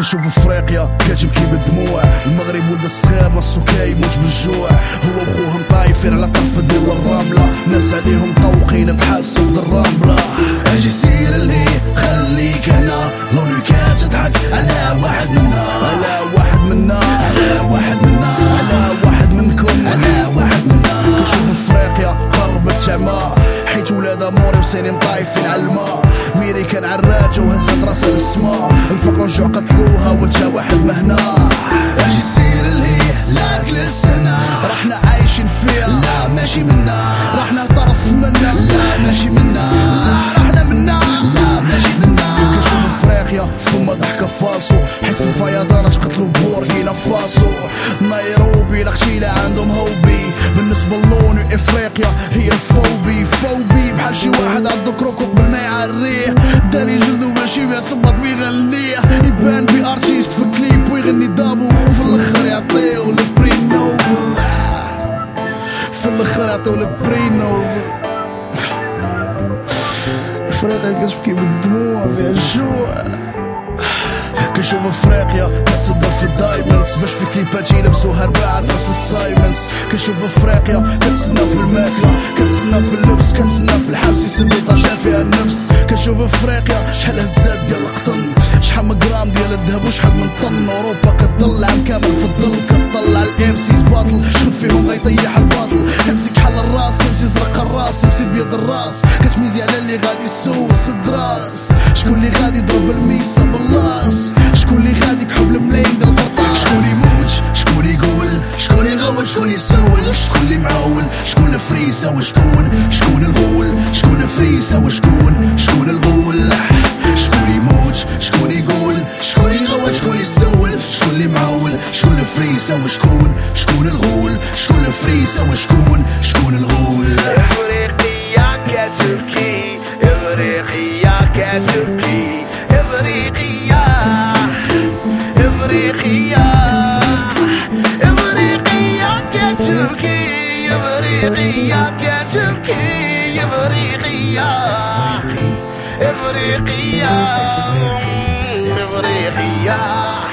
كنشوف افريقيا كتبكي بالدموع المغرب ولد الصغير نصو كيموت بالجوع. هو وخوهم طايفين على طرف ديال الرملة ناس عليهم طوقين بحال سود الرملة. أجي سير لي خليك هنا. لونو كتضحك على واحد منا. على واحد منا. على واحد منا. على واحد منكم. على واحد منا. كنشوف افريقيا قربت تعمى حيت ولاد موري وسيني مطايفين على الماء. ميري كان عراجة وهزت راسها للسما الفقر والجوع قتلوها واحد مهنا أجي سير لهيه لا جلس هنا رحنا عايشين فيها لا ماشي منا. رحنا طرف منا. لا ماشي منا. لا رحنا منا. لا ماشي منا. كنشوف إفريقيا ثم ضحكة فالصو حيت في الفيضانات قتلوا بوركينا فاسو نيروبي لختيلة عندهم هوبي. بالنسبة لوني إفريقيا هي الفوبي. فوبي بحال شي واحد عنده كروكو قبل ما يعريه داري جلدو باش يصبط ويغنيه يبان بي artiste ويغني دابو وفي الأخر يعطيه ال prix Nobel في الأخر يعطيه ال prix Nobel افريقيا كتبكي بالدموع فيها الجوع. كنشوف أفريقيا كتصدر في ال diamonds. باش في كليبات يلبسوها رباعة Russell Simmons كنشوف أفريقيا كتسنى في الماكلة. كتسنى في اللبس كتسنى في الحبس. يسدو طاجة فيها النفس. كنشوف أفريقيا شحال هزات ديال القطن. شحال من الذهب وشحال من طن أوروبا كتضل عام كامل في الظل كتطلع الام سيز باطل شوف فيهم غيطيح الباطل امسك حل الراس امسي زرق الراس امسي بيض الراس. كتميزي على اللي غادي يسوس الدراس شكون اللي غادي يضرب الميسا باللاص شكون اللي غادي يكحب الملايين ديال القرطاس؟ شكون يموت؟ شكون يقول؟ شكون يغول؟ شكون يسول؟ شكون اللي معول؟ شكون الفريسة وشكون؟ شكون الغول؟ شكون الفريسة وشكون؟ شكون الغول؟ شكون الفريسة وشكون شكون الغول؟ شكون الفريسة وشكون شكون الغول؟ افريقيا كتبكي افريقيا كتبكي افريقيا افريقيا افريقيا كتبكي افريقيا كتبكي افريقيا افريقيا افريقيا